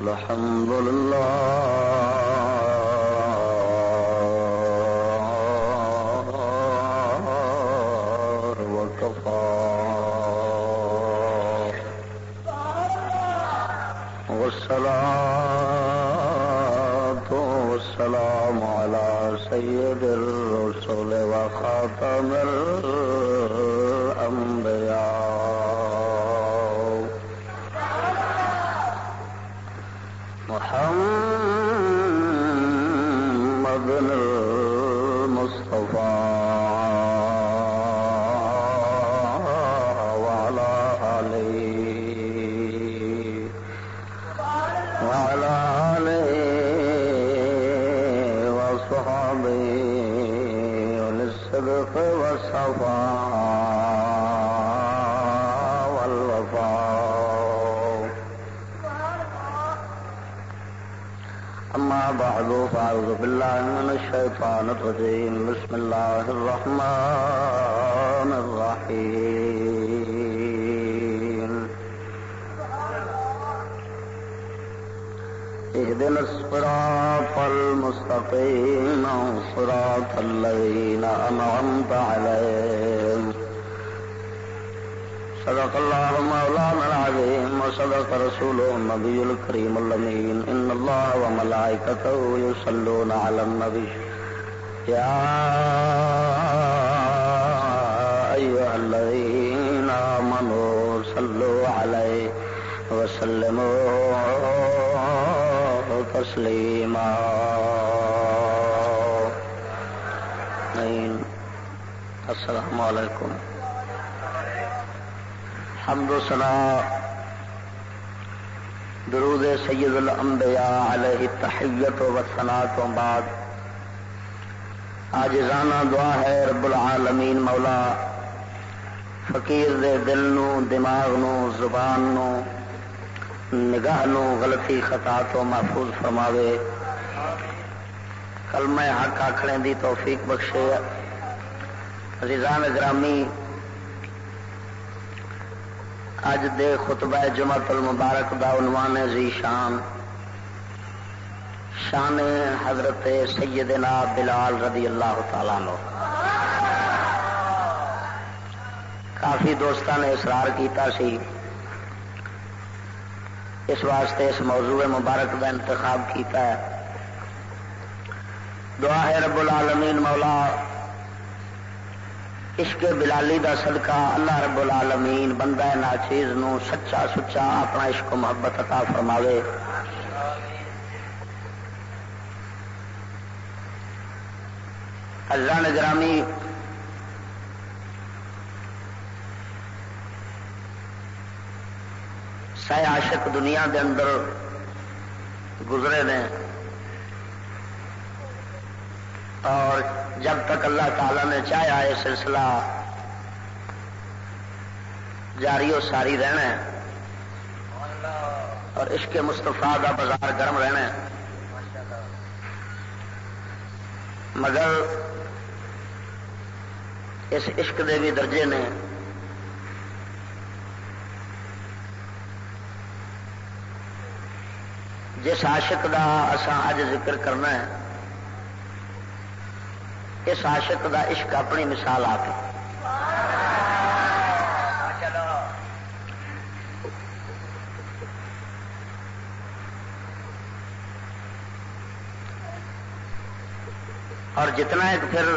الحمد لله الشيطان الرجيم. بسم الله الرحمن الرحيم. اهدنا الصراط المستقيم صراط الذين أنعمت عليهم. صدق الله مولانا العظيم وصدق رسوله النبي الكريم الأمين. الله وملائكته يصلون على النبي يا أيها الذين آمنوا صلوا عليه وسلموا تسليما السلام عليكم حمد و سنا درود سید الانبیاء علیہ تحیت و سنا تو بعد۔ آج رانا دعا ہے رب العالمین مولا۔ فقیر دے دل نو، دماغ نو، زبان نو، نگاہ نو غلطی خطا تو محفوظ فرماوے۔ کلمہ حق آخنے دی توفیق بخشے۔ عزیزان گرامی اج دے خطبہ جمعت المبارک دا عنوان ہے زی شان۔ شان حضرت سیدنا بلال رضی اللہ تعالیٰ عنہ۔ کافی دوستان نے اصرار کیتا سی۔ اس واسطے اس موضوع مبارک کا انتخاب کیتا ہے۔ دعا ہے رب العالمین، مولا عشق بلالی دا صدقہ اللہ رب العالمین بندہ ناچیز نو سچا سچا اپنا عشق و محبت عطا فرماوے۔ اللہ نگرامی سہ عاشق دنیا دے اندر گزرے نے۔ اور جب تک اللہ تعالی نے چاہیا یہ سلسلہ جاری و ساری رہنا ہے اور عشق مستفا کا بازار گرم رہنا ہے۔ مگر اس عشق دے بھی درجے نے جس عاشق کا اسان اج ذکر کرنا ہے اس عاشق دا عشق اپنی مثال آ کے اور جتنا ایک پھر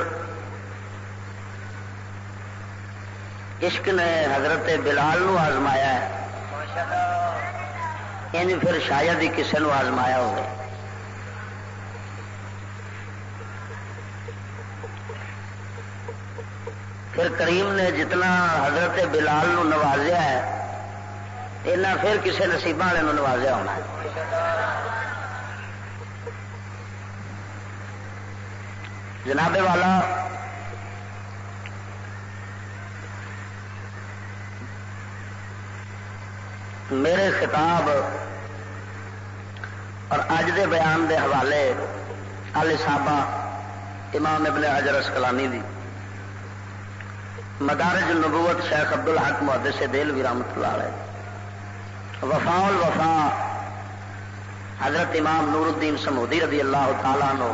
عشق نے حضرت بلال نو آزمایا ہے ان پھر شاید ہی کسی نو آزمایا ہوگا۔ پھر کریم نے جتنا حضرت بلال نو نوازیا ہے، اینا پھر کسی نصیبہ والے نوازیا ہونا ہے۔ جناب والا، میرے خطاب اور اج دے بیان دے حوالے علی صاحبہ امام ابن حجر اسکلانی دی۔ مدارج النبوت شیخ عبد الحق محدث سے دل بھی رحمت اللہ علیہ۔ وفا الوفا حضرت امام نور الدین سمودی رضی اللہ تعالیٰ نو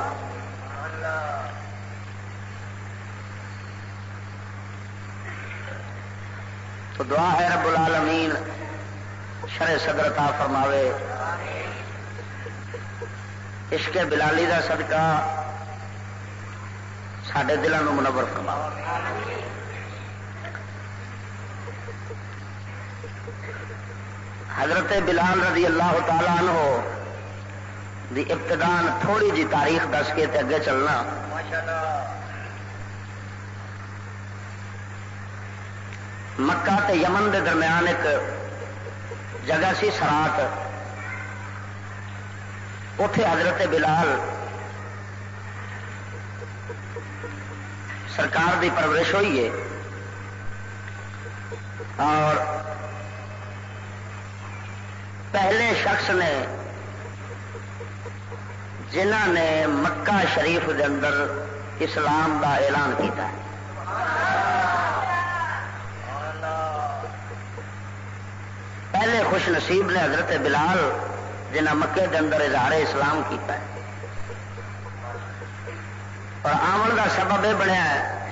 تو دعا ہے رب العالمین شر صدرتا فرماوے۔ عشق بلالی کا صدقہ سڈے دلوں منور فرماو حضرت بلال رضی اللہ تعالیٰ عنہ دی ابتدان تھوڑی جی تاریخ دس کے تے اگے چلنا۔ مکہ تے یمن دے درمیان ایک جگہ سی سرات۔ اتے حضرت بلال سرکار دی پرورش ہوئی ہے۔ اور پہلے شخص نے جنہ نے مکہ شریف کے اندر اسلام کا اعلان کیتا ہے۔ پہلے خوش نصیب نے حضرت بلال جنہ مکے کے اندر اظہار اسلام کیتا ہے۔ اور آمن کا سبب یہ بنیا ہے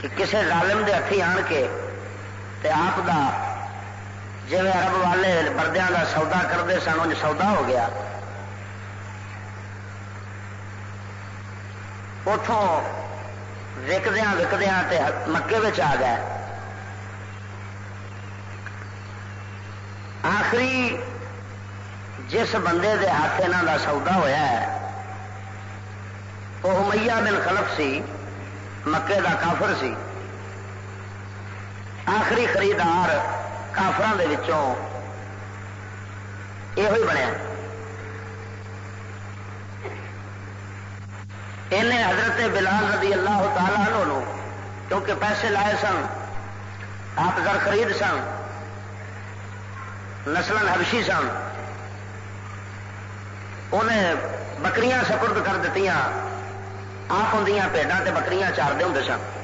کہ کسی ظالم دے ہاتھی آن کے تے آپ دا جی ارب والے بردیا کا سودا کرتے سن، انج سودا ہو گیا۔ اتوں وکدیا وکدیا مکے آ گئے۔ آخری جس بندے دے ہاتھ یہاں کا سودا ہوا ہے، وہ امیا بن خلف سی، مکے کا کافر سی۔ آخری خریدار کافران یہ بنیا۔ انہیں حضرت بلال رضی اللہ تعالیٰ عنہ کیونکہ پیسے لائے سن، آپ گھر خرید سن نسل ہبشی سن انہیں بکریاں سپرد کر دیتی آپ ہوں پیڈا بکریاں چارتے ہوں سن۔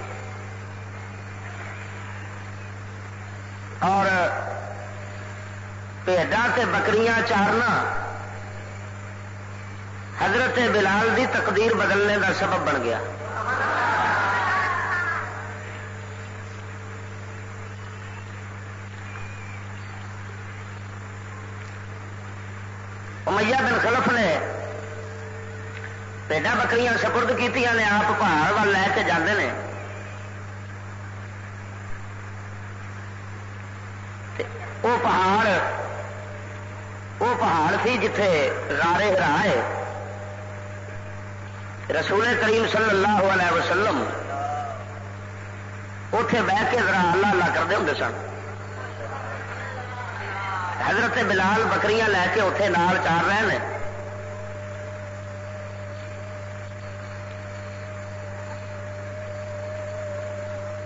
اور پیڈا تے بکریاں چارنا حضرت بلال دی تقدیر بدلنے کا سبب بن گیا۔ امیہ بن خلف نے پیڈا بکریاں سپرد کی آپ پہاڑ وال لے کے جانے ہیں وہ پہاڑ وہ پہاڑ سی جتھے رارے رائے رسول کریم صلی اللہ علیہ وسلم اتے بہ کے ذرا اللہ اللہ کرتے ہوں سن حضرت بلال بکریاں لے کے اتے نال چار رہے ہیں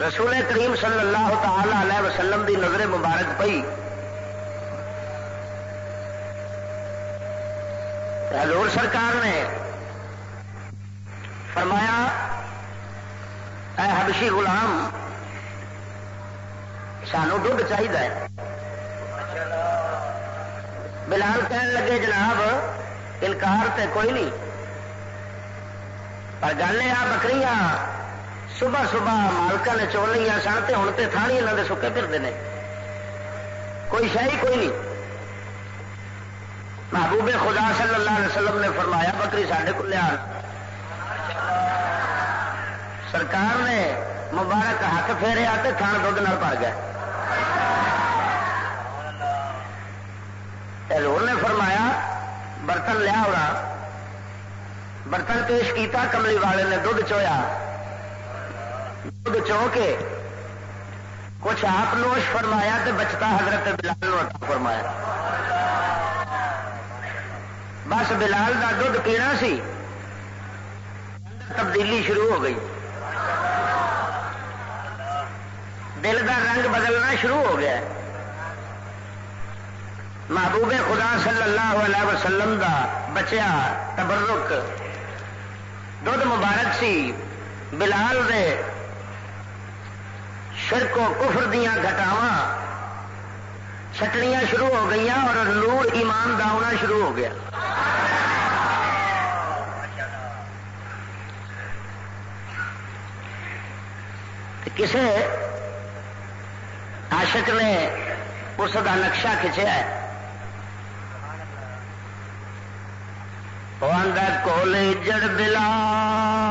رسول کریم صلی اللہ تعالی علیہ وسلم دی نظر مبارک پئی۔ حضور سرکار نے فرمایا، اے حبشی غلام، سانو دھد چاہیے بلال کہن لگے، جناب، انکار تے کوئی نہیں۔ پر گل یہ بکریاں صبح صبح مالکا نے چول لیا سن تو ہوں تو تھانی یہاں کے سکے پھرتے ہیں کوئی شاہی کوئی نہیں محبوب خدا صلی اللہ علیہ وسلم نے فرمایا بکری سڈے کو لیا سرکار نے مبارک ہاتھ پھیرے آتے تھان دھد نہ پڑ گیا نے فرمایا برتن لیا ہونا برتن پیش کیتا کملی والے نے دھد چویا دھد چو کے کچھ آپ نوش فرمایا تو بچتا حضرت بلال فرمایا۔ بس بلال کا دھد پینا سی تبدیلی شروع ہو گئی۔ دل کا رنگ بدلنا شروع ہو گیا۔ محبوب خدا صلی اللہ علیہ وسلم دا بچیا تبرک۔ دھد مبارک سی، بلال دے شرک و کفر دیا گٹاوا چھٹنیاں شروع ہو گئی اور نور ایمان دا ہونا شروع ہو گیا۔ کسی عاشق نے اس کا نقشہ کھچیا ہے؟ کول جڑ بلال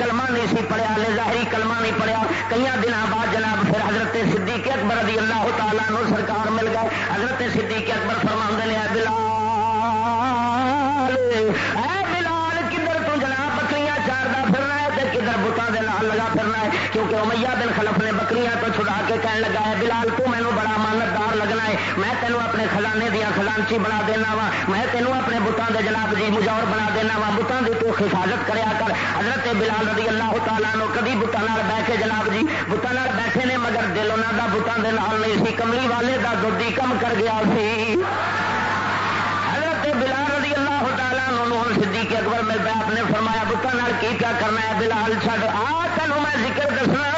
کلمہ نہیں سی پڑھیا، لے ظاہری کلمہ نہیں پڑھیا۔ کئی دنوں بعد جناب پھر حضرت صدیق اکبر رضی اللہ تعالیٰ نو سرکار مل گئے۔ حضرت صدیق اکبر فرما کیونکہ امیہ بن خلف نے بکریاں تو چھڑا کے کہنے لگا ہے، بلال، تو مینو بڑا مانتدار لگنا ہے۔ میں تینوں اپنے خزانے دیا خزانچی بنا دینا وا میں تینوں اپنے بتان دے جناب جی مجور بنا دینا وا بتان دی تو حفاظت کریا کر۔ حضرت بلال رضی اللہ تعالیٰ نو کبھی بتان بہ کے جناب جی۔ بتان بیٹھے نے مگر دل انہوں کا بتان دے نال نہیں سی، کملی والے دا دودھی کم کر گیا سی حضرت بلال رضی اللہ تعالیٰ نو صدیق اکبر میں آپ نے فرمایا بتان کی کیا کرنا ہے؟ بلال چھڈ۔ آ تینوں میں ذکر دسنا۔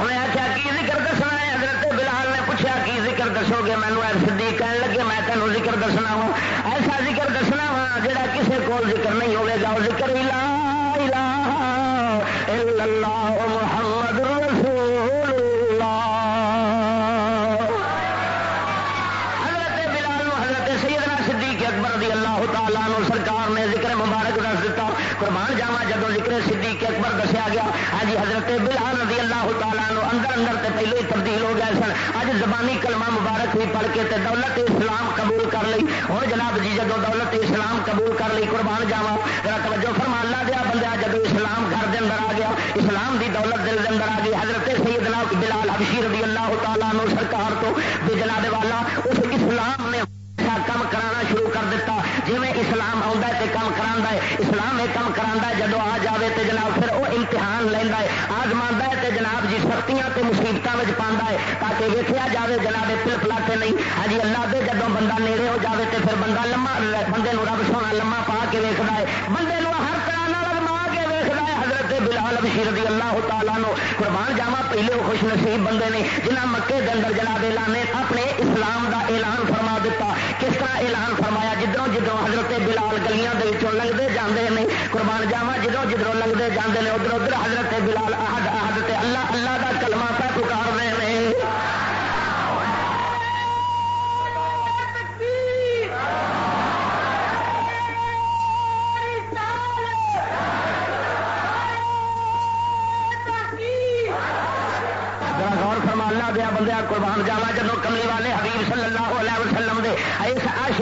انہیں آخیا کی ذکر دسنا ہے؟ حضرت بلال نے پوچھا کی ذکر دسو گے؟ مینو صدیق کہنے لگے، میں تینوں ذکر دسنا وا ایسا ذکر دسنا وا جڑا کسی کو ذکر نہیں ہوے گا۔ وہ ذکر لا الہ الا اللہ، محمد گیا۔ ہاں جی حضرت بلال رضی اللہ تعالیٰ نو اندر اندر تے پہلے ہی تبدیل ہو گئے سن۔ اج زبانی کلمہ مبارک بھی پڑھ کے تے دولت اسلام قبول کر لی ہوں جناب جی جدو دولت اسلام قبول کر لی قربان جاوا ذرا توجہ فرما، اللہ دیا بندہ جدو اسلام گھر دے اندر آ گیا، اسلام دی دولت دل دے اندر آ گئی۔ حضرت سیدنا بلال حبشی رضی اللہ تعالیٰ نو سرکار تو، بے جناب والا جناب سختیاں تے مصیبتوں میں پا ہے، تاکہ ویکیا جائے جناب پل پلاتے نہیں۔ ہاں جی، اللہ دے جب بندہ نیڑے ہو جائے تو پھر بندہ لما بندے رب سونا لما پا کے ویکد ہے۔ بندے ہر طرح لما کے ویکد ہے۔ حضرت بلال بشیر رضی اللہ تعالیٰ نو قربان جاوا پہلے وہ خوش نصیب بندے نے جنہ مکے دندر جناب اعلان اپنے اسلام دا اعلان فرما دیتا۔ کس طرح اعلان فرمایا؟ جدھروں جدھروں حضرت بلال گلیاں لگتے جاندے ہیں قربان جاوا جدھروں جدھروں لگتے جاندے ہیں ادھر ادھر حضرت بلال، احد احد اللہ اللہ دا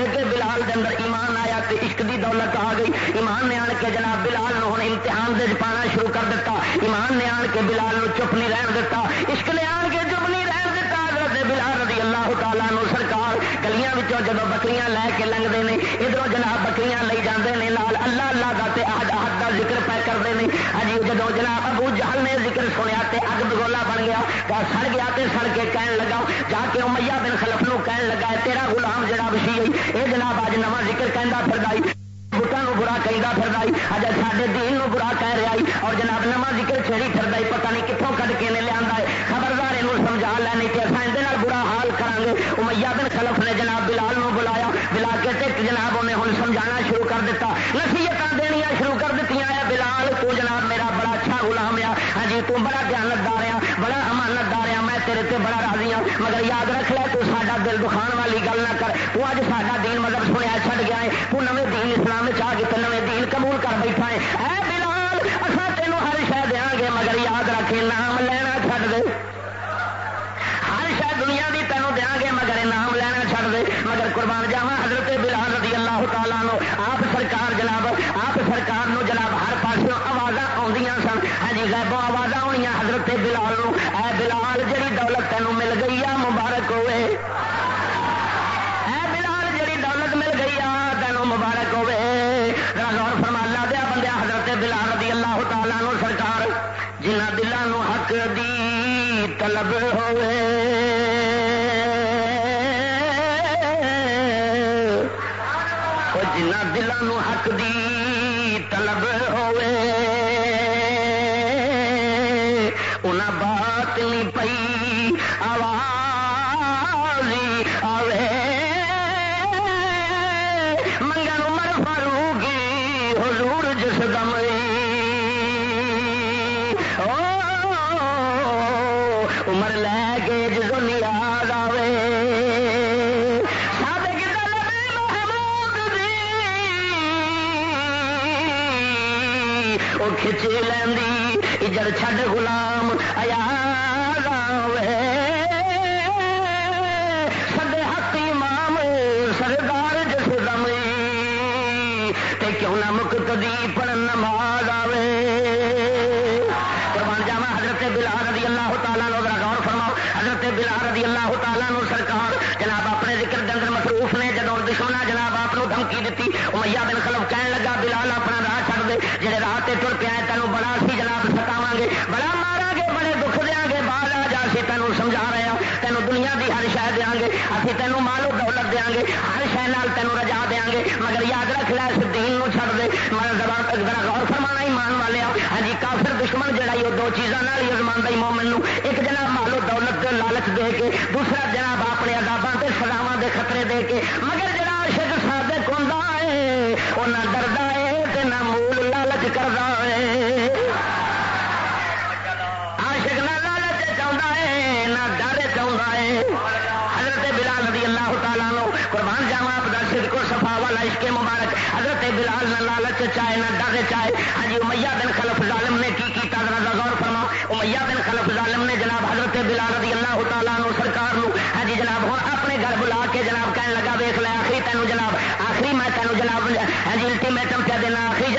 اس بلال دن اندر ایمان آیا تو عشق دی دولت آ گئی، ایمان نے آن کے جناب بلال نو ہوں امتحان دے پانا شروع کر دیتا ایمان نے آن کے بلال نو چپ نہیں رہن دیتا عشق نے آن کے چپ نہیں رہن دیتا حضرت بلال رضی اللہ تعالیٰ نو گلیاں جب بکریاں لے کے لنگتے ہیں ادھر جناب بکریاں لے جاندے نے، نال اللہ اللہ کا تے آج کا ذکر پہ کرتے ہیں ہجی جب جناب ابو جہل نے ذکر سنیا تے اگ بگولا بن گیا سڑ گیا تے سڑ کے کہن لگا، جا کے امیا بن خلف نو کہن لگا تیرا غلام جڑا وشی گئی یہ جناب اج نواں ذکر کہہ پھر بٹان برا کہہ پھر اج ہاں جی، سارے دین نو برا کہہ رہا اور جناب نواں ذکر چھڑی پھر پتہ نہیں کتوں کٹ کے لیا ہے۔ خبردار یہ سمجھا لینی کہ اصل یہ برا حال کریں گے۔ امیا بن خلف نے بلا کے تے جناب انہیں ہوں سمجھانا شروع کر دیتا نصیحت دنیا شروع کر دیتی ہے بلال، تو جناب میرا بڑا اچھا غلام آ ہاں جی تو بڑا دھیانت دار آ بڑا امانت دار آ میں تیرے تے بڑا راضی ہوں مگر یاد رکھ لے، تو ساڈا دل دکھان والی گل نہ کر۔ تو اج ساڈا دین مذہب سنیا چھڈ گیا ہے۔ تو نویں دین اسلام میں کے نویں دین قبول کر بیٹھا ہے۔ اے بلال اصا تینوں ہر شہ دیا گے، مگر یاد رکھے، نام لینا چھڈ دے۔ ہر شہ دنیا کی تینوں دیا گے، مگر نام لینا چھڈ دے۔ مگر قربان جاوا اللہ نو آپ سرکار جناب، آپ سرکار نو جناب ہر پاس آواز آدی سن۔ ہاں جی، غیبوں آواز آنیا حضرت بلال نو۔ اے بلال جی دولت تینوں رضی اللہ تعالیٰ ذرا غور فرماؤ۔ حضرت بلال رضی اللہ تعالیٰ نو سرکار جناب اپنے ذکر کے اندر مصروف نے جدو دشمنا جناب آپ کو دھمکی دیتی امیا بن خلف کہن لگا، بلال اپنا راہ چھڑ دے جہے راہ سے تر پیا تینوں بڑا سی جناب ستاوا گے۔ بڑا تینوں سمجھا رہے ہیں تینوں دنیا کی ہر شہ دیا گے ابھی تینوں مالو دولت دیا گے ہر شہ تینوں رجا دیا گے مگر یاد رکھ لیا اس دین نو چھڑ دے میں زبان غور فرمانا ہی مان والے ہاں جی کافر دشمن جڑا ہی وہ دو چیزوں ہی ازمان دئی مومن ایک جناب مالو دولت کے لالچ دے کے دوسرا جناب اپنے ادابوں کے سزاوا کے خطرے دے کے مگر جڑا شد سابق ہوں وہ نہ ڈردا ہے نہ مول لالچ کرتا قربان جاوا آپ کا کو سفا والا عشق مبارک۔ حضرت بلال نہ لالچ چاہے نہ ڈر چاہے ہاں جی امیہ بن خلف ظالم نے کی کیتا ذرا غور فرما امیہ بن خلف ظالم نے جناب حضرت بلال رضی اللہ تعالیٰ نو سرکار نو ہاں جی جناب، ہوں اپنے گھر بلا کے جناب کہنے لگا ویخ لیا آخری تینوں جناب، آخری میں تینوں جناب ہاں جی الٹیمیٹم پیا دینا، آخری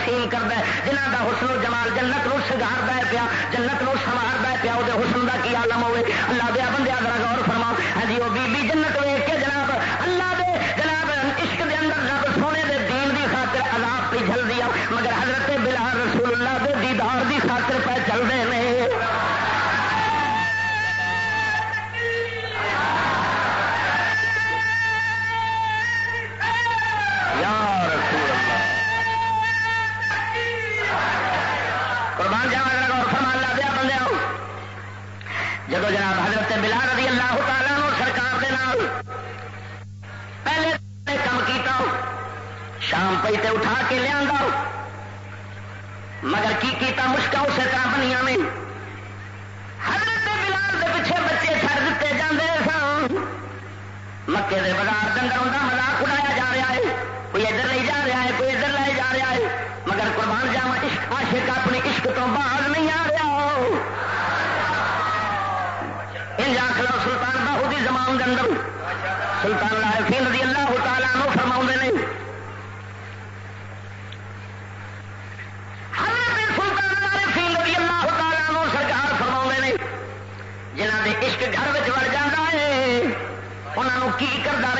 تقسیم کرتا ہے جنہ کا حسن و جمال جنت نو سگار ہے پیا، جنت نو سوار ہے پیا وہ حسن کا کی عالم ہوے اللہ دیا بندے ذرا غور فرما۔ ہاں جی وہ بی جنت ویچ کے جناب، اللہ دے جناب، عشق دے اندر رب سونے دے دین دی خاطر عذاب پہ جلدی آ مگر حضرت جب جناب حضرت بلال رضی اللہ تعالیٰ سرکار دے نال پہلے کام کیتا، شام پہ تے اٹھا کے لیا مگر کی کیتا؟ مشکا اسی طرح بنیا میں حضرت بلال دے پیچھے بچے چڑ دیتے جاندے سن۔ مکے دے بازار کے ہوں مزاق اڑایا جا رہا ہے۔ کوئی ادھر لے جا رہا ہے، کوئی ادھر لے جا رہا ہے۔ مگر قربان جاوا عشق، عاشق اپنے عشق تو باہر نہیں آ رہا۔ اسلام کے اندر سلطان لائفین رضی اللہ تعالیٰ نو فرما نے، حضرت سلطان لائفین رضی اللہ تعالیٰ نو سرکار فرما نے جنہ دے عشق گھر وڑ جاتا ہے انہوں کی کرتا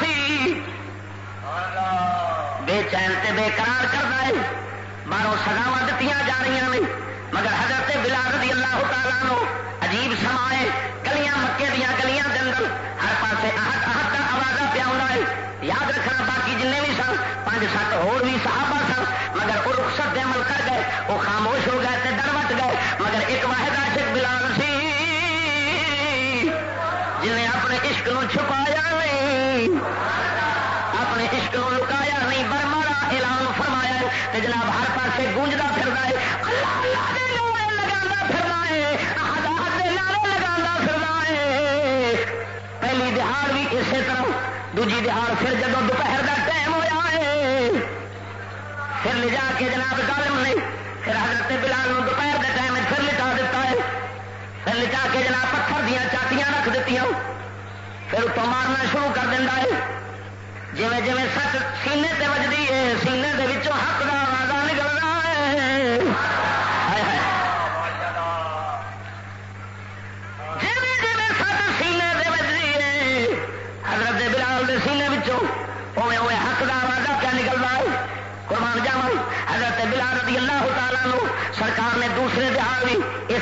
سی؟ بے چین بے قرار کرتا ہے، باہروں سزاوا دیتی جا رہی ہیں تعالیٰ عجیب سما ہے گلیاں مکے دیا گلیاں دن ہر پاسے آہت آہت پیا یاد رکھنا باقی جن بھی سن، پانچ سات صحابہ سن، مگر وہ رخصت دے عمل کر گئے وہ خاموش ہو گئے گئے۔ مگر ایک واحد عاشق بلال سی جن اپنے عشق نو چھپایا نہیں، اپنے عشق نو لکایا نہیں برمارا اعلان فرمایا جناب ہر پاسے گونجتا پھرتا ہے، اللہ اللہ پہلی دیہات بھی اسی دوجی دہاڑ پھر جب دوپہر کا ٹائم ہوا ہے۔ پھر لے جا کے جناب کالم نے پھر حضرت بلال دوپہر کے ٹائم پھر لٹا دیتا ہے۔ پھر لٹا کے جناب پتھر دیا چاٹیاں رکھ دیتی پھر اتوں مارنا شروع کر دینا ہے۔ جی جی سچ سینے سے بجتی ہے، سینے کے حق کا آواز نکلنا ہے۔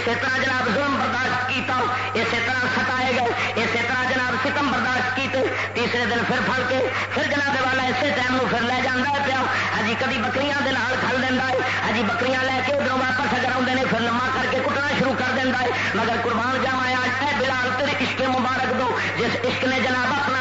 اسی طرح جناب ظلم برداشت کیتا اسی طرح ستائے گئے، اسی طرح جناب ستم برداشت کیتے تیسرے دن پھر پھڑ کے پھر جناب والا اسی ٹائم پھر لے جانا ہے پیا۔ ہاں ہجی کدی بکریاں دے نال کھل دینا ہے ہجی بکریاں لے کے ادھر واپس اگر آتے ہیں پھر لما کر کے کٹنا شروع کر دینا ہے۔ مگر قربان جاوا ہے بلال تیرے عشق مبارک دو، جس عشق نے جناب اپنا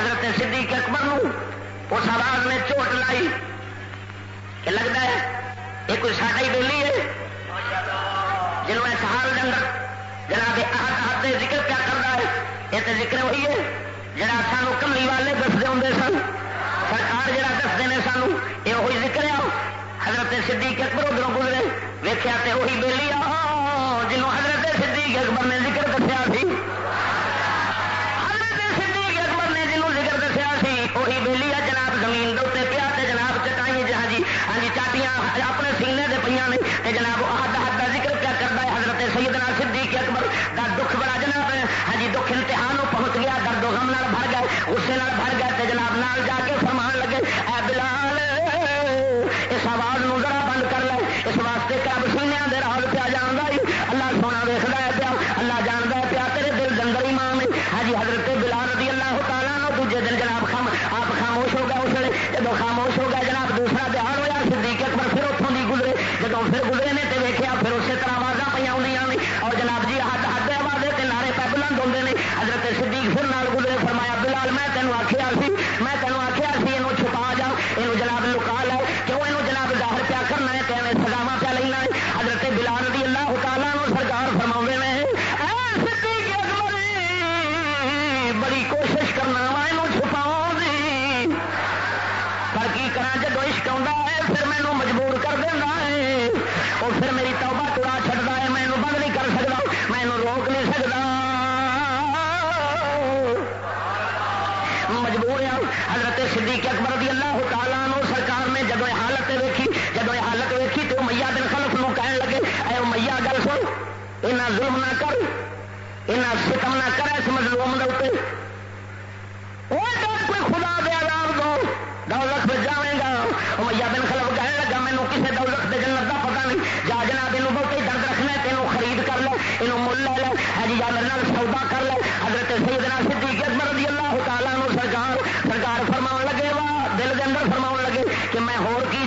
حضرت صدیق اکبر نو اس آواز نے چوٹ لائی کہ لگتا ہے یہ کوئی ساڈا ہی بولی ہے؟ جنہوں نے سہار ڈنگر جناب آہد آہد ذکر کیا کرتا ہے، یہ تو ذکر ہوئی ہے۔ جڑا سانو کملی والے دستے ہوں سن۔ سرکار جڑا دستے ہیں سانو، یہ وہی ذکر آ حضرت صدیق اکبر ادھر گزرے ویخیا تے وہی بےلی آ جنوں حضرت صدیق اکبر نے ذکر دسیا غصے نال بھر گئے جناب نال جا کے فرمان لگے اے بلال ہور کی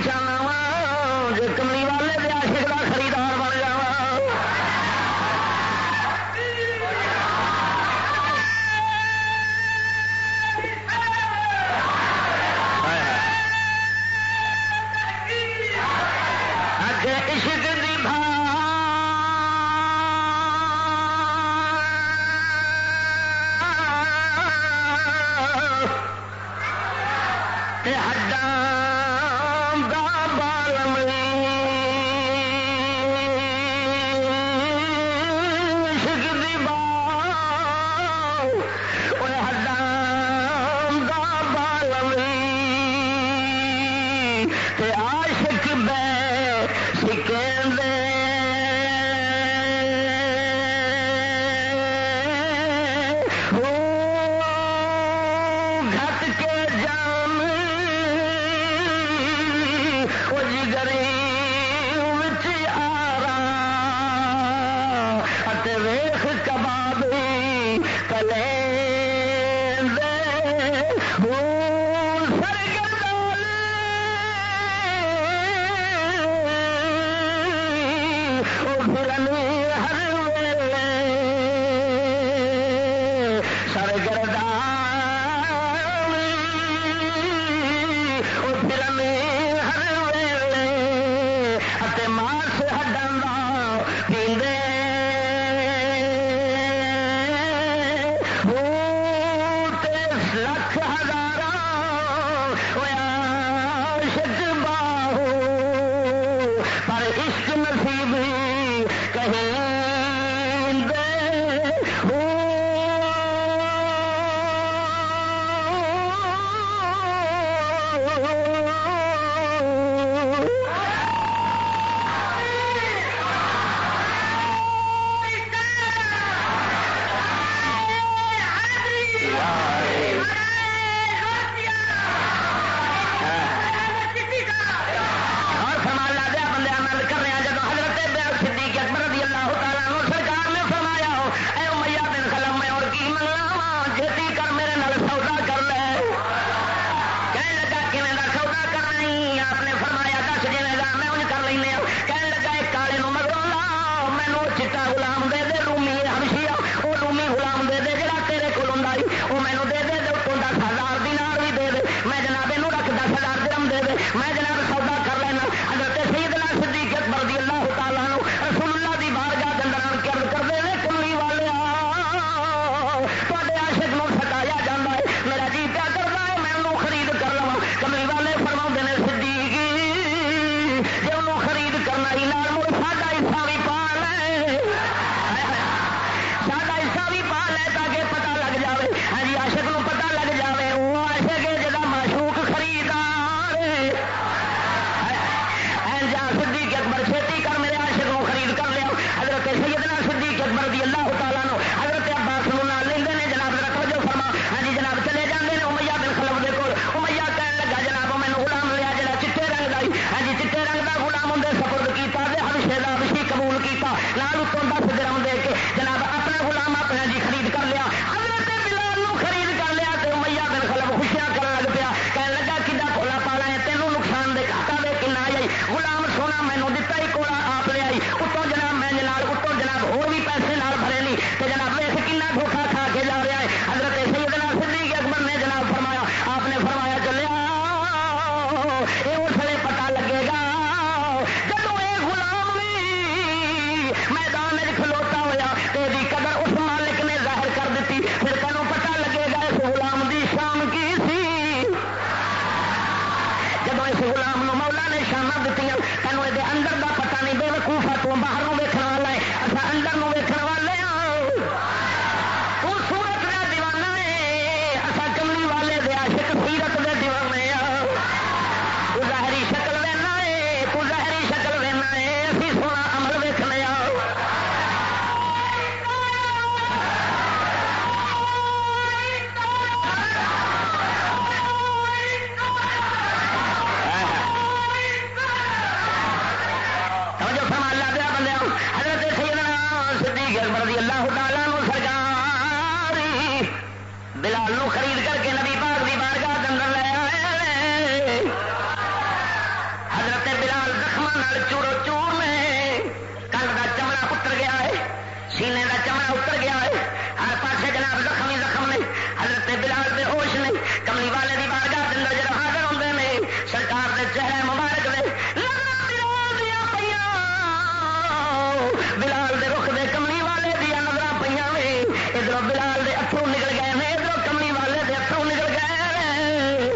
بلال دے اتوں نکل گئے ہیں، ادھر کملی والے دے اترو نکل گئے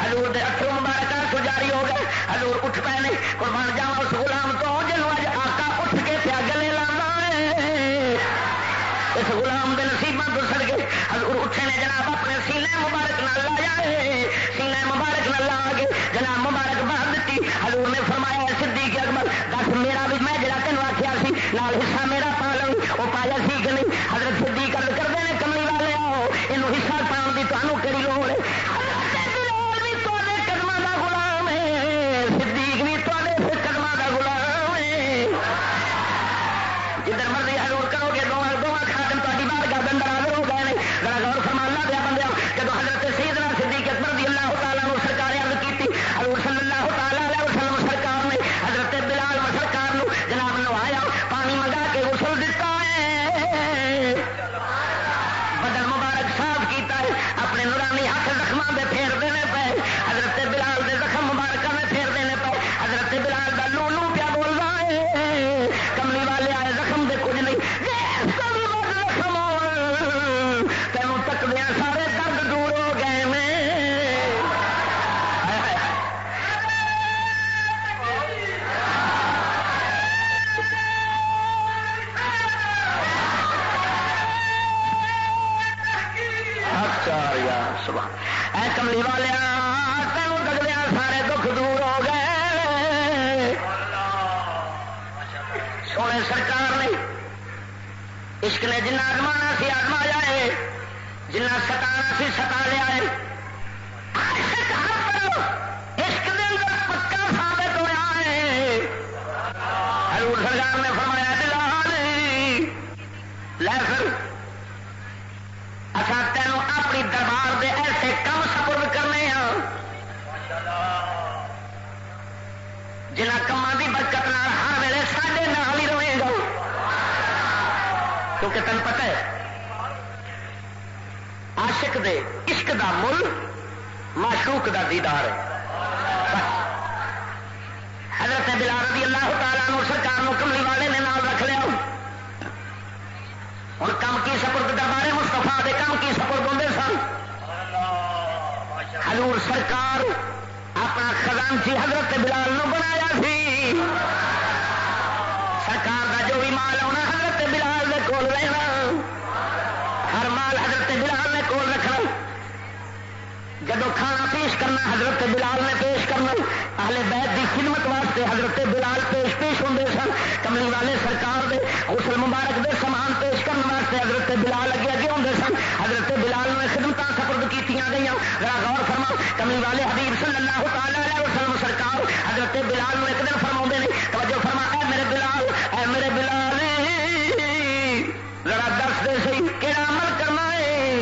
حضور دے اترو مبارکہ سجاری ہو گئے۔ حضور اٹھ پے نہیں، قربان جاؤ اس غلام تو جنوب آقا کرنا حضرت بلال نے پیش کرنا اہل بیت کی خدمت واسطے حضرت بلال پیش پیش ہوں سن۔ کملی والے سرکار دے غسل مبارک دے سامان پیش کرنے واسطے حضرت بلال اگے اگے ہوں سن۔ حضرت بلال نے خدمت سپرد کی گئی ذرا غور فرما۔ کملی والے حبیب صلی اللہ تعالی علیہ وسلم سرکار حضرت بلال ایک دن فرما نے۔ توجہ فرما۔ اے میرے بلال، اے میرے بلال، ذرا دس دے سی۔ کہڑا عمل کرنا ہے؟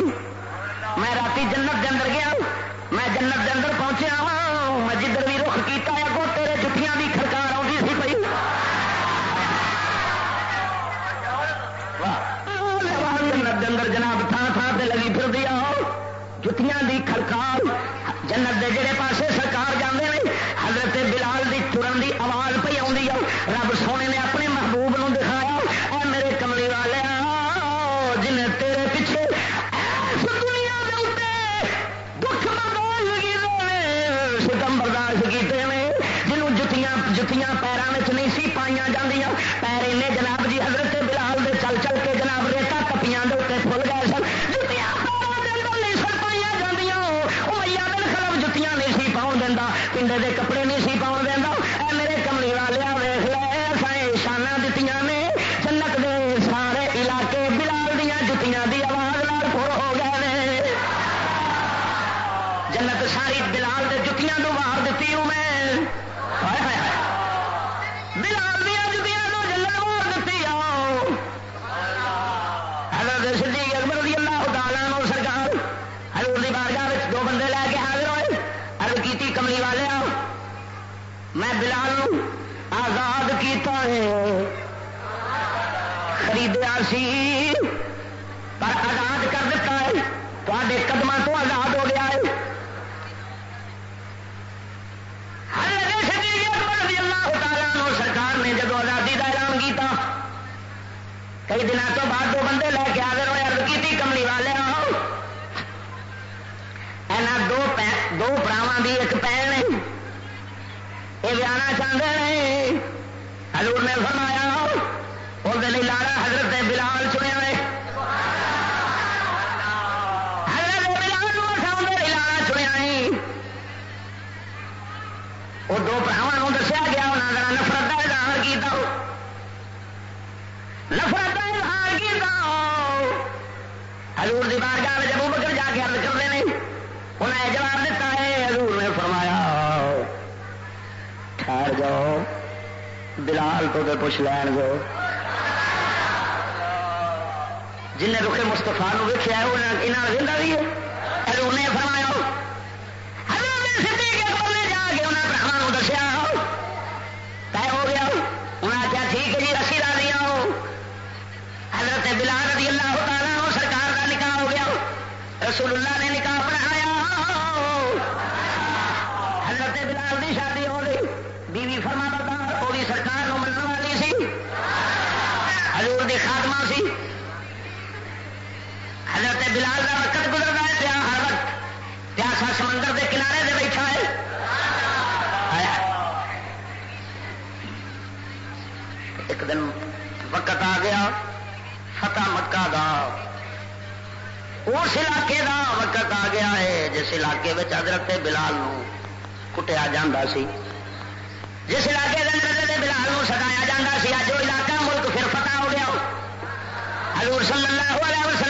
میں رات جنت کے اندر گیا۔ میں جنت کے اندر پہنچیا وا میں جدھر بھی رخ کیتا ہے تیرے جتیاں کی کھڑکار آتی سی پی جنت کے اندر جناب تھان تھان سے لگی پھر دیا جتیاں دی کھڑکار۔ جنت دے جڑے پاسے سرکار جانے وہ دو براواں دسیا گیا انہوں نے نفرت کا اظہار کیا نفرت کا اظہار کیا حضور دی بارگاہ جب بکر جا کے عرض کرتے ہیں انہیں جواب دیتا ہے حضور نے فرمایا ٹھہر جاؤ بلال تو پوچھ لین گو جن رخے مستفا ویکیا یہاں رہتا بھی ہے حضور نے فرمایا رسول اللہ نے نکاح پڑھایا۔ حضرت بلال کی شادی ہو گئی۔ بیوی فرما بردار وہ بھی سرکار کو منع والی سی۔ حضور دی خاتمہ سی۔ حضرت بلال کا وقت گزرنا ہے پیا ہر وقت پیاسا سمندر کے کنارے سے بیٹھا ہے ایک دن وقت آ گیا فتح مکہ دا اس علاقے دا آ گیا ہے، جس علاقے میں حضرت بلال نو کٹیا جا سی۔ جس علاقے کے اندر حضرت بلال نو سدایا جا سی اج وہ علاقہ ملک پھر فتح ہو گیا۔ حضور صلی اللہ علیہ وسلم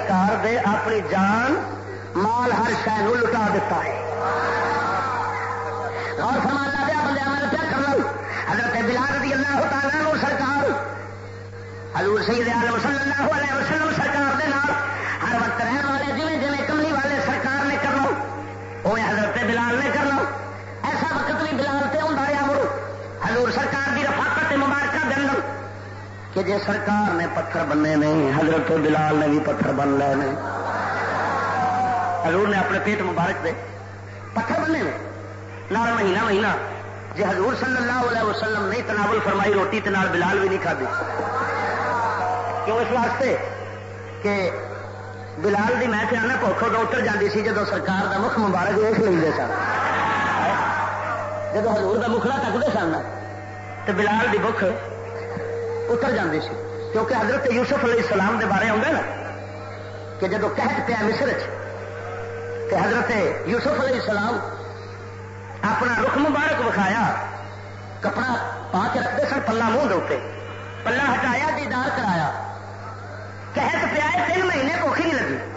سرکار دے اپنی جان مال ہر شہ لٹا دیتا ہے۔ اور فرمانا دیا بندے میں کیا کر لوں حضرت بلال رضی اللہ تعالیٰ نو سرکار، حضور سید عالم صلی اللہ علیہ وسلم سرکار دے نال ہر وقت رہن والے جی جی کملی والے سرکار نے کر لو وہ حضرت بلال نے کر لو کہ جی سرکار نے پتھر بننے نہیں، حضرت بلال نے بھی پتھر بن لے نے۔ حضور نے اپنے پیٹ مبارک دے۔ پتھر بننے میں نال مہینہ مہینہ۔ جی حضور صلی اللہ علیہ وسلم نہیں تناول فرمائی روٹی تو بلال بھی نہیں کھدی کیوں اس واسطے؟ کہ بلال دی میں آنا پوکھو تو اتر جاتی سی جدو سرکار دا مکھ مبارک ویخ لیں سن۔ جب حضور دا مکھڑا تکتے سن تو بلال دی بخ اتر جاندی سی۔ کیونکہ حضرت یوسف علیہ السلام دے بارے آؤں نا، کہ جدو قحط پیا مصر کہ حضرت یوسف علیہ السلام اپنا رخ مبارک وکھایا، کپڑا پا کے رکھتے سن پلا منہ دے پلا ہٹایا، دیدار کرایا۔ قحط پیا تین مہینے بھوک نہیں لگی۔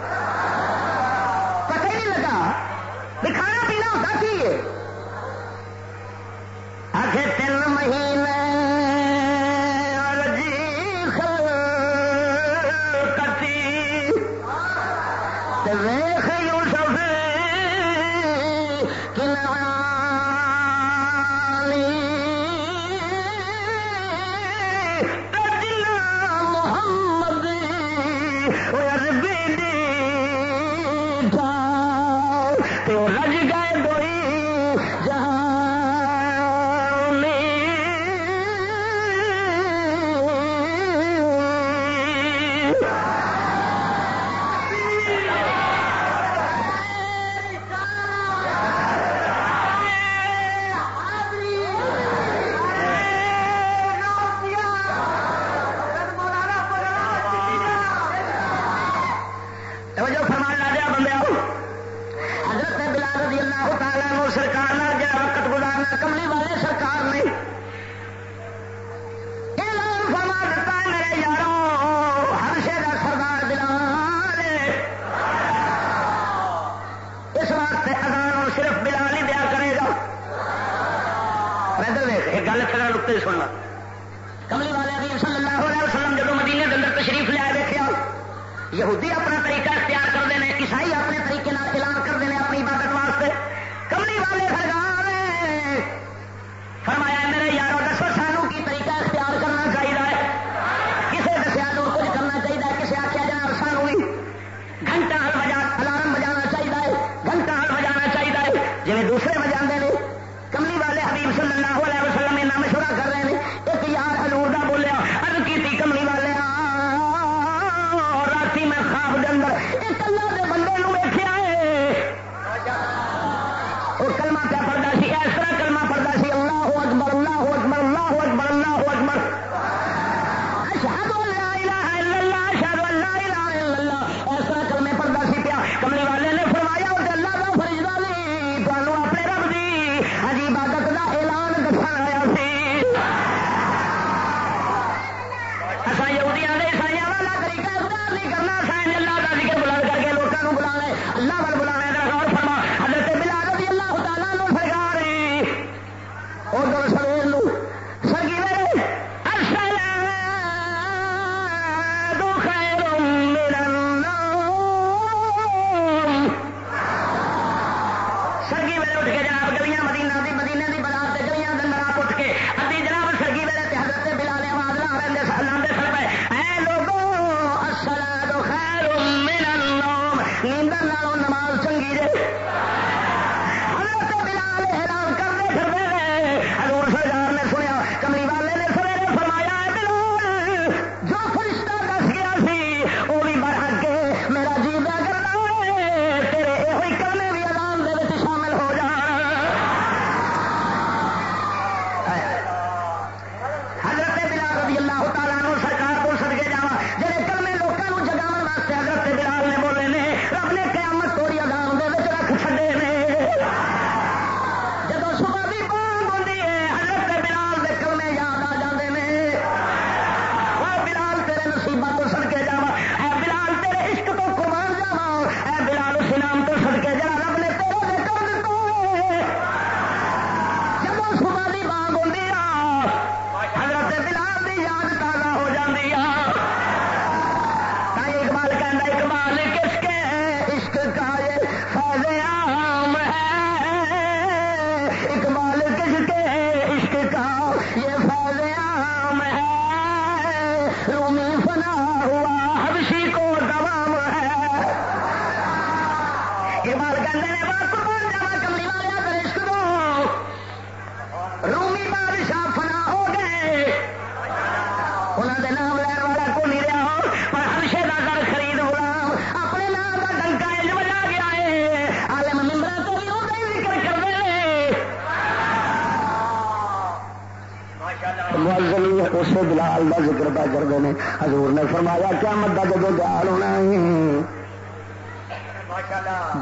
مؤذن اسے دلال کا ذکر پا کرتے ہیں۔ حضور نے فرمایا کیا مدد جدو جال ہونا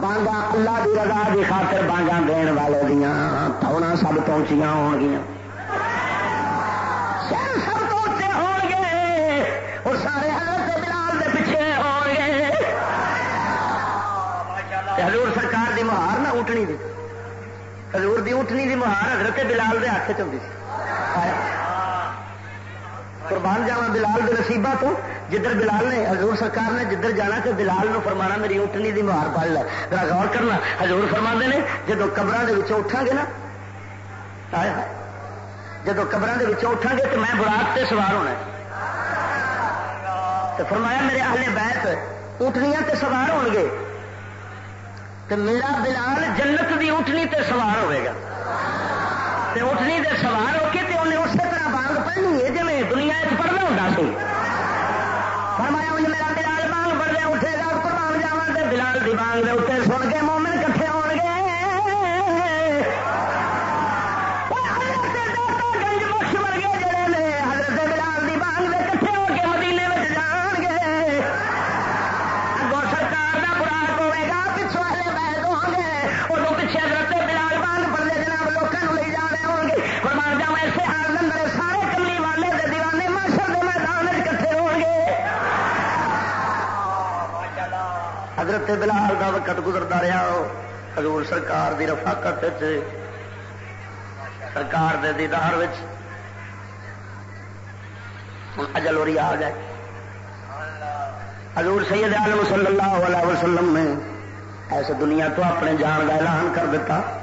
بانگا اللہ کی رضا کی خاطر بانگا دین والے دیا تھوڑا سب پہنچیاں ہو گیا سب پہنچے ہو گے اور سارے حضرت بلال دے پیچھے ہو گے۔ حضور سرکار دی مہار نہ اٹھنی دی۔ حضور دی اٹھنی دی مہار حضرت بلال دے ہاتھ چلتی سی۔ قربان جاوا بلال کے نصیبہ تو، جدھر بلال نے، حضور سرکار نے جدھر جانا تو بلال نو فرمانا میری اٹھنی دی مہار پڑ لے۔ میرا غور کرنا، حضور فرما نے جدو قبر کے اٹھا گے نا جب قبر کے اٹھا گے تو میں براق سے سوار ہونا تو فرمایا میرے اہل بیت اٹھنیاں تے سوار ہو گے۔ تو میرا بلال جنت دی اٹھنی تے سوار ہوئے گا۔ اٹھنی دے سوار ہو کے انہیں اسی طرح بانگ پڑھنی ہے جی بلال دی بانگ دے اتنے سن کے مومن حضرت بلال دا وقت گزرتا رہا حضور سرکار دی رفاقت سرکار دے دیدار اجل اور آ گئے۔ حضور سید عالم صلی اللہ علیہ وسلم نے ایسے دنیا تو اپنے جان کا اعلان کر دیتا۔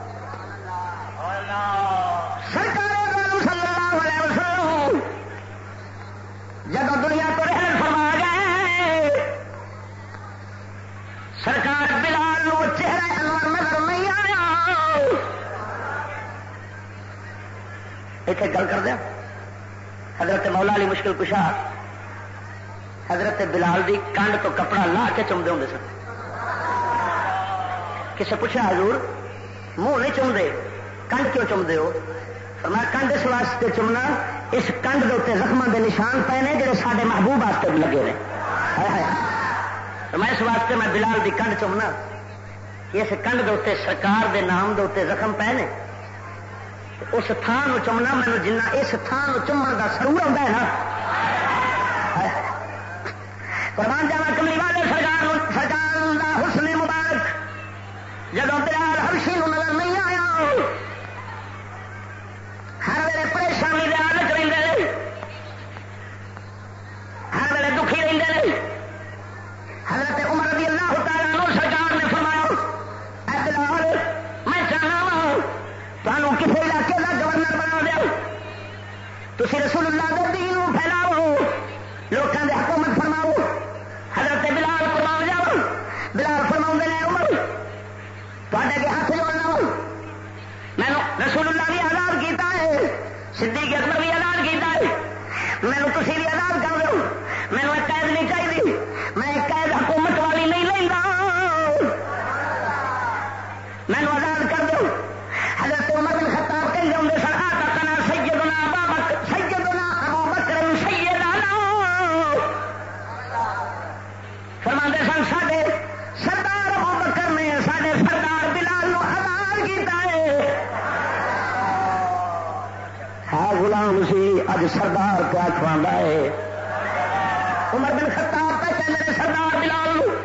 اتنے گل کر دیا۔ حضرت مولا علی مشکل کشا، حضرت بلال دی کنڈ تو کپڑا لا کے چمتے ہوں سن۔ کسے پوچھا حضور، منہ نہیں چمتے کنڈ کیوں چمتے ہو؟ میں کنڈ اس واسطے چمنا اس کنڈ کے اتنے زخموں کے نشان پے نے جڑے سارے محبوب واسطے بھی لگے ہوئے۔ میں اس واسطے میں بلال کی کنڈ چمنا اس کنڈ کے اتنے سرکار دے نام دے اتنے زخم پے نے. اس تھان چمنا مینو جنہ اس تھان چمن کا سرور آتا ہے نا. پروان جانا کملی والے سرکار سرکار کا حسن مبارک. جب کھوانا ہے۔ عمر بن خطاب پہ کہنے سردار بلال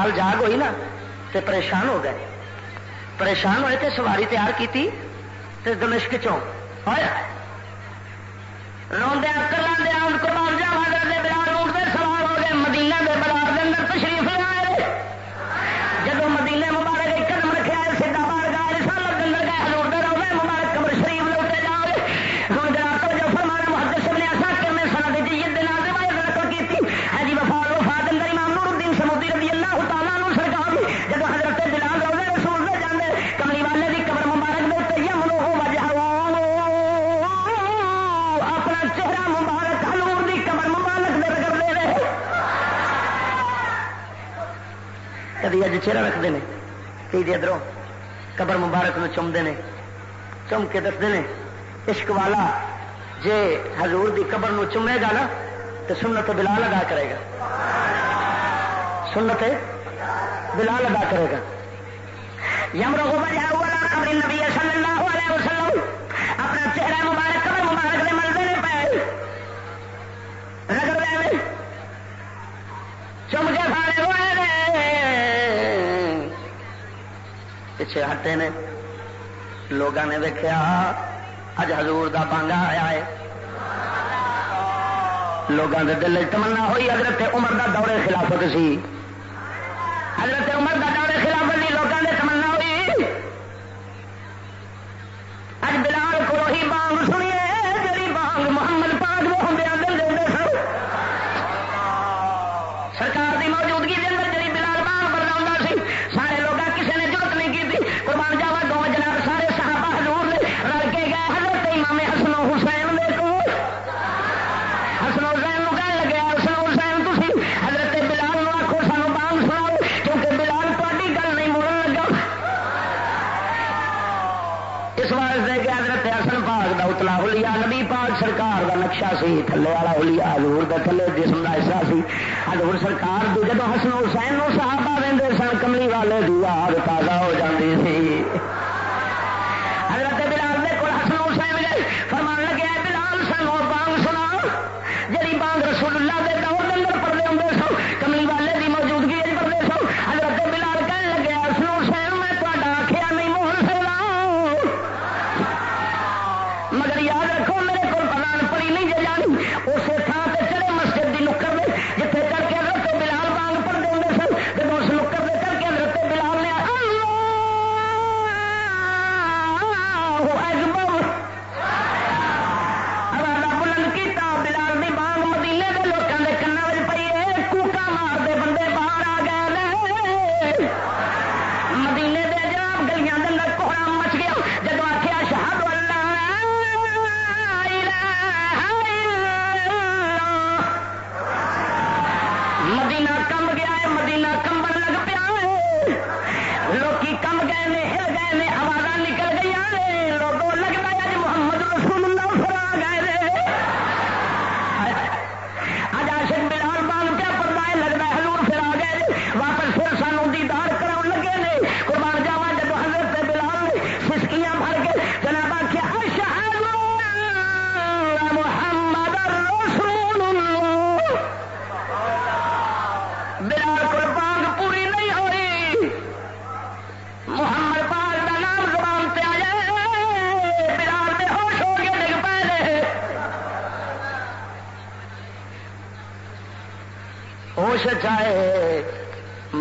نال جاگ ہوئی نا تے پریشان ہو گئے۔ پریشان ہوئے تے سواری تیار کی تے دمشق چوں مٹی ادھر قبر مبارک نو چمتے ہیں چم کے دستے ہیں عشق والا جے حضور دی قبر نو چمے گا نا تو سنت بلال ادا کرے گا۔ سنت بلال ادا کرے گا۔ یمرو بجا ہوا نبی صلی اللہ علیہ وسلم، اپنا چہرہ پچھے ہٹے نے۔ لوگوں نے دیکھا اج حضور دا بانگا آیا ہے۔ لوگوں کے دل تمنا ہوئی، حضرت عمر دا دورے خلافت سی۔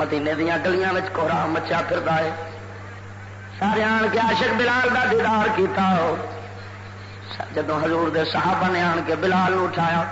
مدینے دیا گلیاں کوہرا مچا پھر ہے۔ سارے آن کے عاشق بلال کا دیدار کیتا ہو۔ جدو حضور دے صحابہ نے آن کے بلال اٹھایا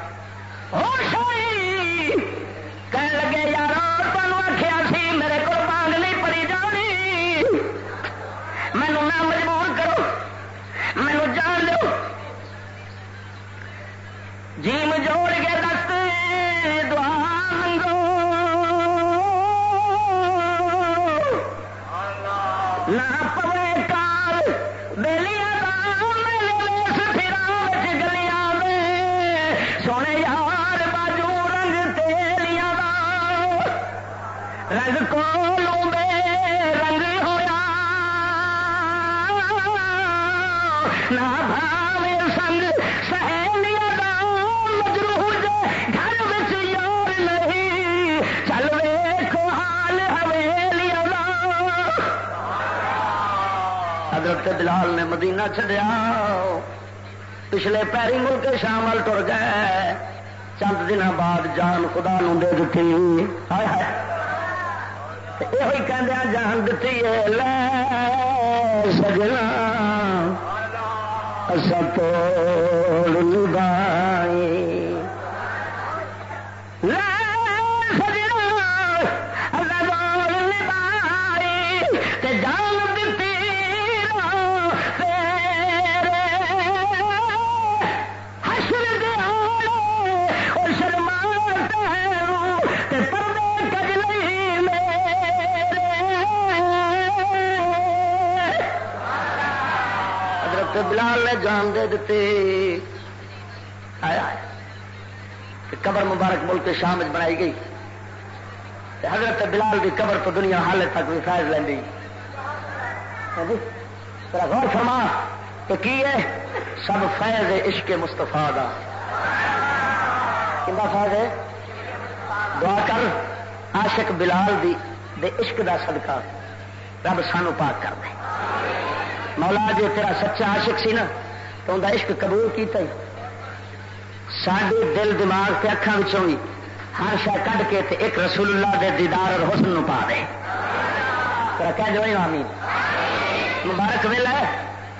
شامل تر گئے۔ چند دن بعد جان خدا نو دے دیتی ہائے کہ یہ جان دیتی ہے۔ لے سجنا۔ توڑ جان دے دیتے۔ آیا۔ قبر مبارک ملک شام بنائی گئی۔ حضرت بلال کی قبر تو دنیا حال تک بھی فائد لینی ہاں جی۔ غور فرما۔ تو کی ہے؟ سب فیض عشق مستفا کا فائد ہے؟ دعا کر۔ عاشق بلال دی دے عشق دا صدقہ۔ رب سانو پاک کر دے۔ مولا جی تیرا سچا عاشق سی نا تو انہیں عشق قبول کیتا ہی۔ سارے دل دماغ کے اکھان بھی ہر شہ کھ کے تے ایک رسول اللہ دے دیدار اور حسن نو پا دے۔ کہہ جو آمین۔ مبارک ویلا ہے۔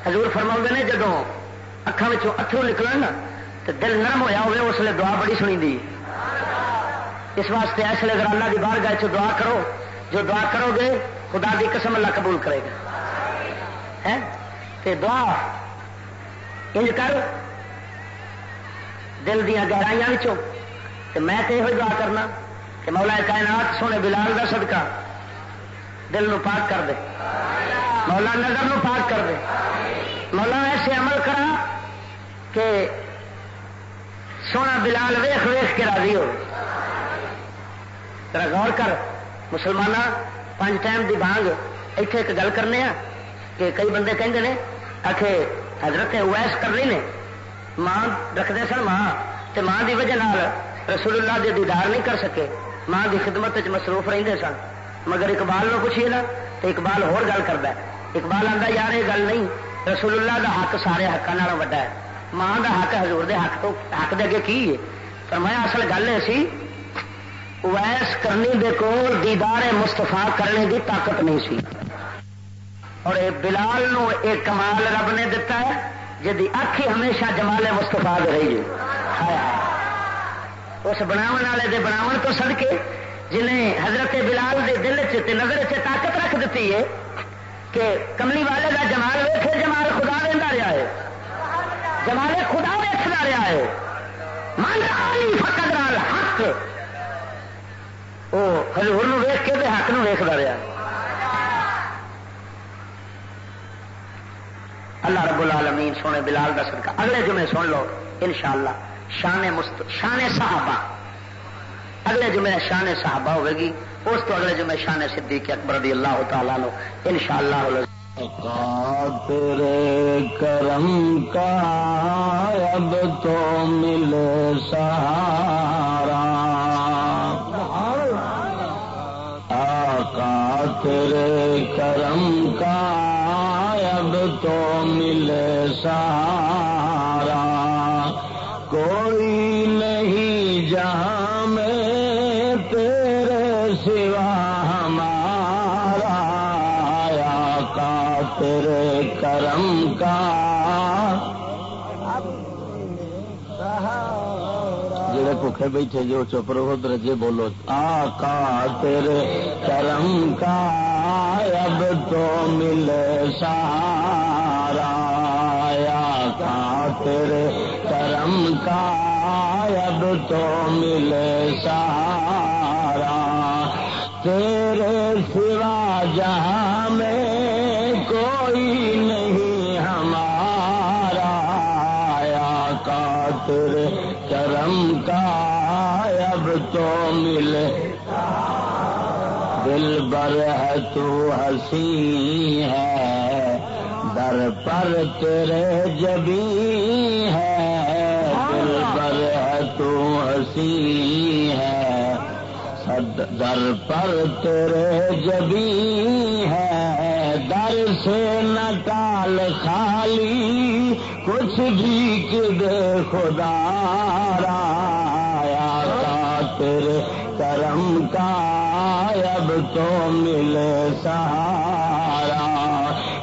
حضور فرما نے جدو اکھان اترو نکل تو دل نرم ہوا ہوئے اس لیے دعا بڑی سنی دی۔ اس واسطے اس لیے اگر اللہ کی باہر گائے دعا کرو۔ جو دعا کرو گے، خدا دی قسم اللہ قبول کرے گا۔ تے دعا انج کر دل دیا گہرائیاں میں تو یہ دعا کرنا کہ مولا کائنات سونے بلال کا صدقہ دل نو پاک کر دے مولا نظر نو پاک کر دے مولا ایسے عمل کرا کہ سونا بلال ویخ ویخ کے راضی ہو ترا غور کر مسلمان پانچ ٹائم دی بانگ اتنے ایک گل کرنے کہ کئی بندے کہیں نے آخ حضرت اویس کر رہی نے ماں رکھتے سن ماں تے ماں دی وجہ نال رسول اللہ دے دیدار نہیں کر سکے۔ ماں دی خدمت مصروف رہتے سن۔ مگر اقبال نو پوچھیے نا تو اقبال ہور گل کرتا ہے۔ اقبال آتا یار یہ گل نہیں رسول اللہ دا حق سارے حقوں وا ہے۔ ماں دا حق حضور دے حق تو حق دے اگے کی ہے؟ پر میں اصل گل یہ سی، اویس کرنی دے کول دیدار مستفا کرنے دی طاقت نہیں سی۔ اور بلال نو ایک کمال رب نے دتا ہے جی اکھ ہی ہمیشہ جمال مستفا رہی ہے اس بناو والے دے بناو تو سڑکے جنہیں حضرت بلال دے دل چ نظر چ طاقت رکھ دیتی ہے کہ کملی والے کا جمال ویسے جمال خدا دینا رہا ہے۔ جمال خدا ویسنا رہا ہے۔ من فقد حق۔ وہ ہزور ویخ کے حق نو ویختا رہا ہے اللہ رب العالمین سونے بلال کا صدقہ۔ اگلے جمعے سن لو، انشاءاللہ، شان مست، شان صحابہ۔ اگلے جمعے شان صحابہ ہوے گی اس تو اگلے جمعے شان صدیق اکبر رضی اللہ تعالیٰ لو ان شاء اللہ تیرے کرم کا اب تو ملے سہارا۔ آقا تیرے کرم کا اب تو سارا کوئی نہیں جہاں میں تیرے سوا ہمارا یا کا تیرے کرم کا۔ جڑے بیٹھے جو چپ رہو درجے جی بولو۔ آقا تیرے کرم کا، اب تو مل سارا تیرے کرم کا اب تو ملے سارا۔ تیرے سوا جہاں میں کوئی نہیں ہمارا۔ آقا تیرے کرم کا اب تو ملے۔ دل بر ہے تو ہنسی ہے۔ در پر تیرے جبی ہے، دل بر ہے، تو ہنسی ہے۔ در پر تیرے جبی ہے، در سے نکال خالی، کچھ بھی دے خدا رایا کا تیرے کرم کا اب تو ملے سہارا۔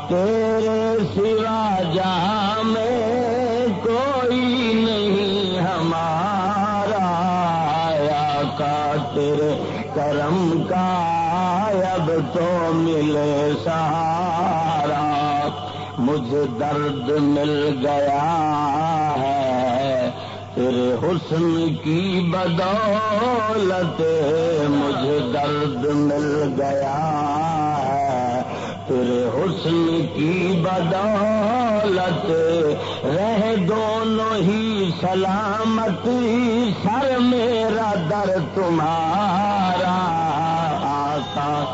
تیرے تو ملے سہارا مجھے درد مل گیا ہے۔ تیرے حسن کی بدولت مجھے درد مل گیا ہے۔ تیرے حسن کی بدولت رہ دونوں ہی سلامتی، سر میرا در تمہارا۔ آتا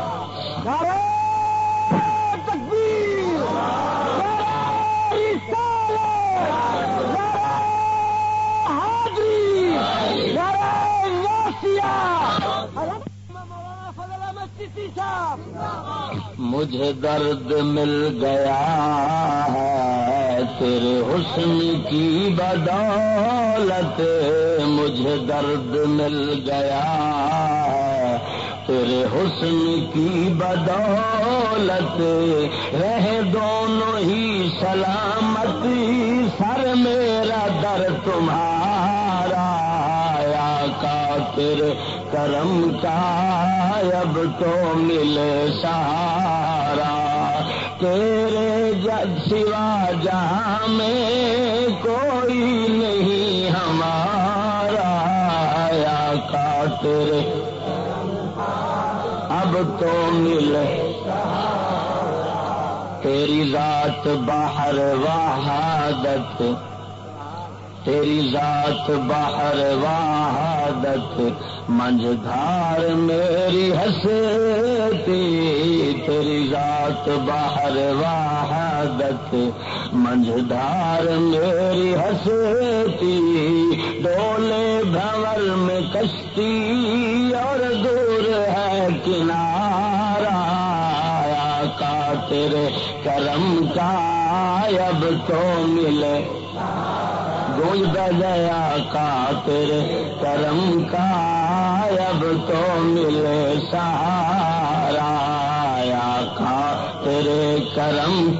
مجھے درد مل گیا ہے تیرے حسن کی بدولت مجھے درد مل گیا ہے تیرے حسن کی بدولت رہ دونوں ہی سلامتی، سر میرا در تمہارا یا کا تیرے کرم کا اب تو ملے سہارا۔ تیرے جگ سوا جہاں میں کوئی اب تو ملے تیری ذات باہر وحادت تیری ذات باہر وحادت منجھار میری ہستی تیری ذات باہر وحادت منجھار میری ہستی ڈولے بھور میں کشتی اور دور ہے کنارا کا تیرے کرم کا اب تو ملے۔ گونج گیا کا تیرے کرم کا اب تو ملے۔ سہارا کا تیرے کرم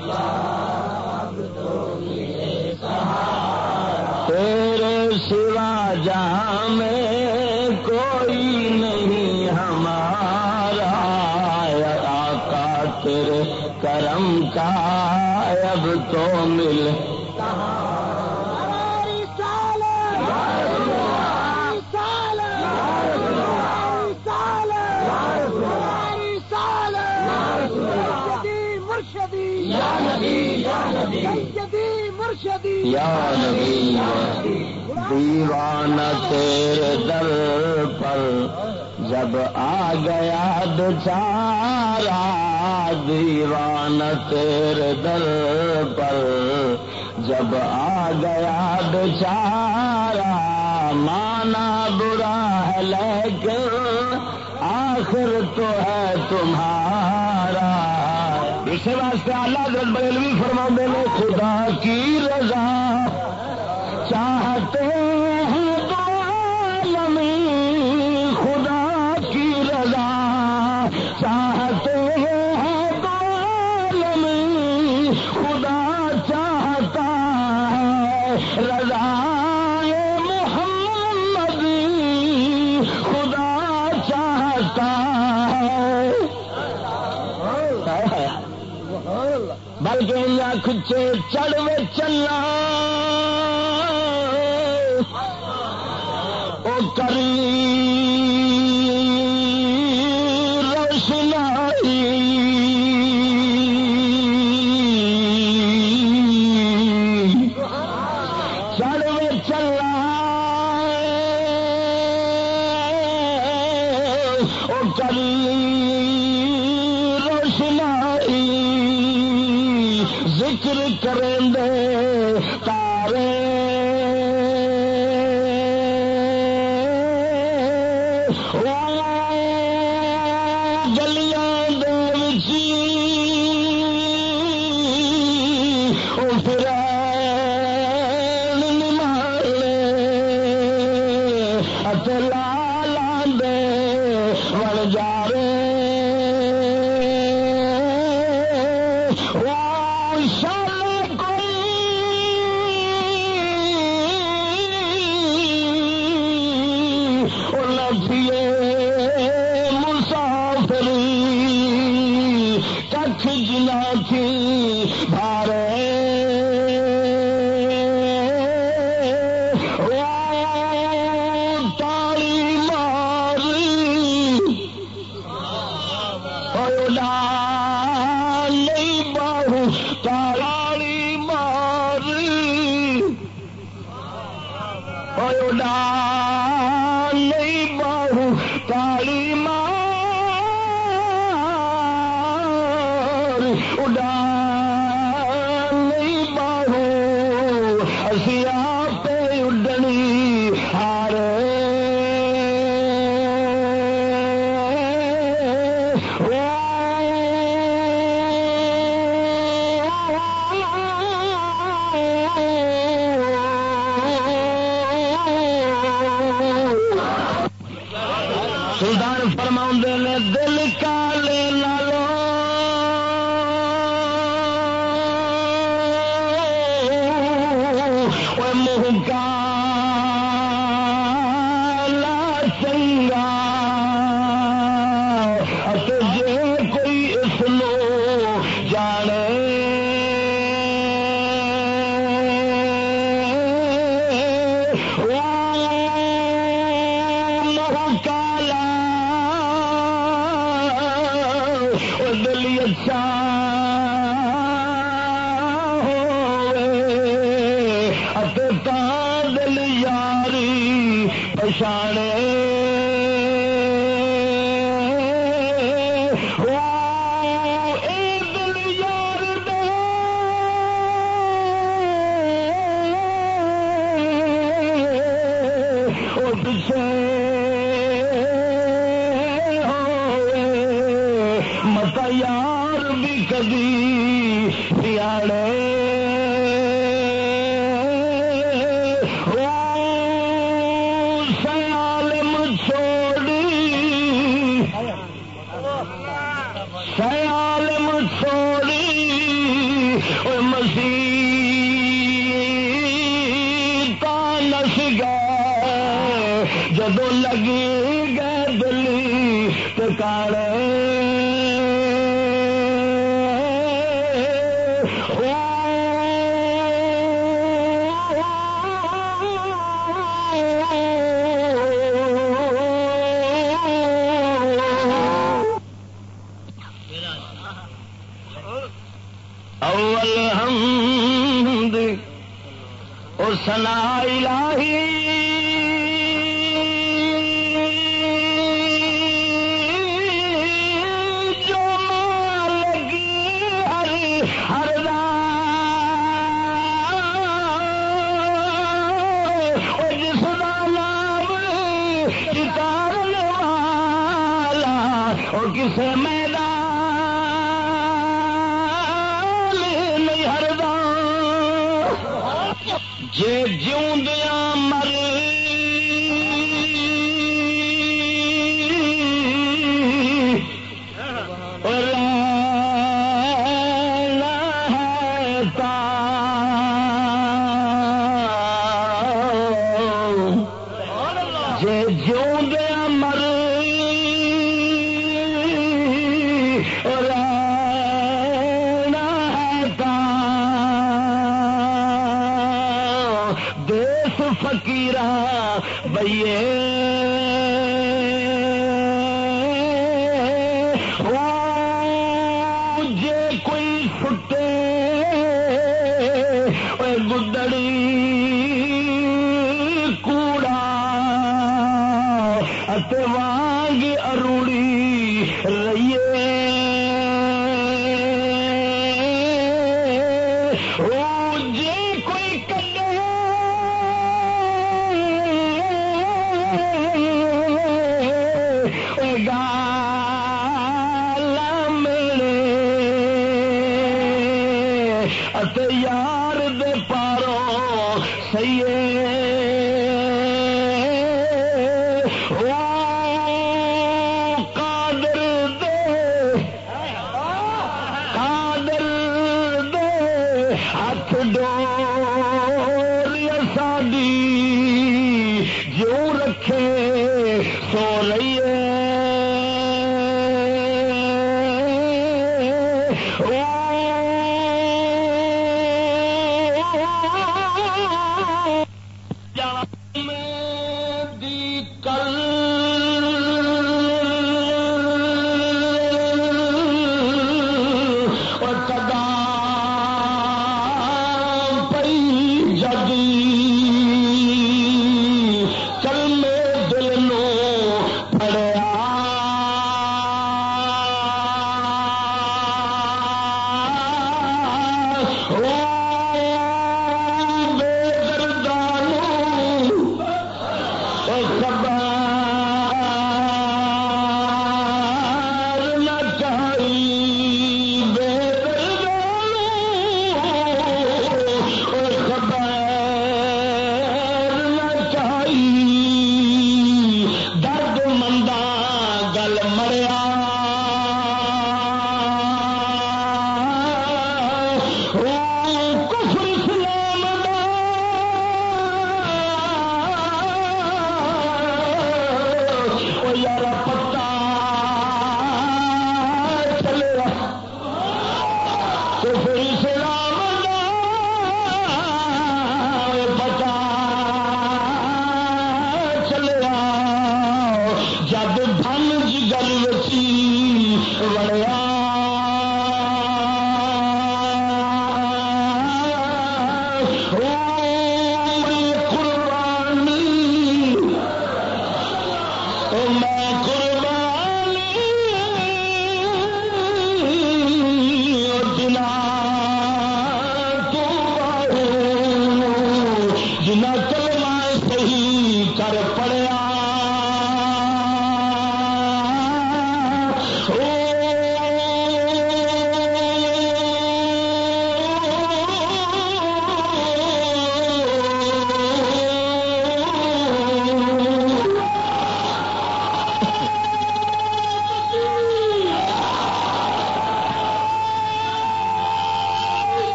تو مل یا نبی دیوانہ تیرے در پر جب آ گیا بچارا دیوانہ تیرے در پر جب آ گیا بچارا مانا برا ہے لیکن آخر تو ہے تمہارا۔ اسی واسطے اللہ حضرت بریلوی فرما نے، خدا کی رضا چاہتے چڑھ چلنا۔